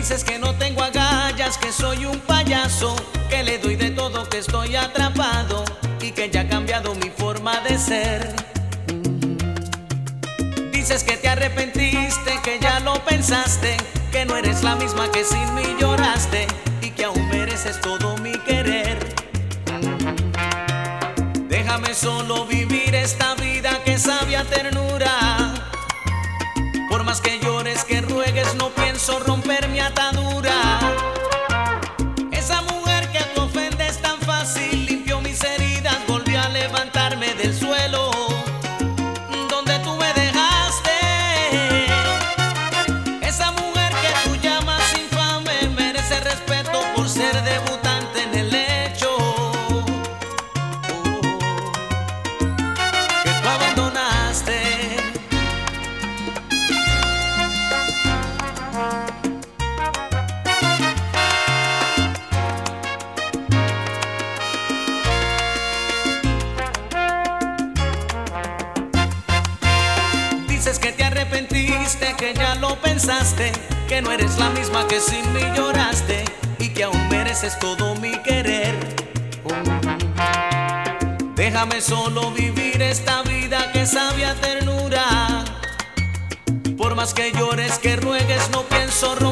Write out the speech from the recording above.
Dices que no tengo agallas, que soy un payaso, que le doy de todo, que estoy atrapado y que ya ha cambiado mi forma de ser. Dices que te arrepentiste, que ya lo pensaste, que no eres la misma que sin mí lloraste y que aún mereces todo mi querer. Déjame solo vivir esta vida que sabe a ternura. Pienso romper mi atadura. Dices que te arrepentiste, que ya lo pensaste, que no eres la misma que sin mí lloraste y que aún mereces todo mi querer. Déjame solo vivir esta vida que sabe ternura. Por más que llores, que ruegues, no pienso romper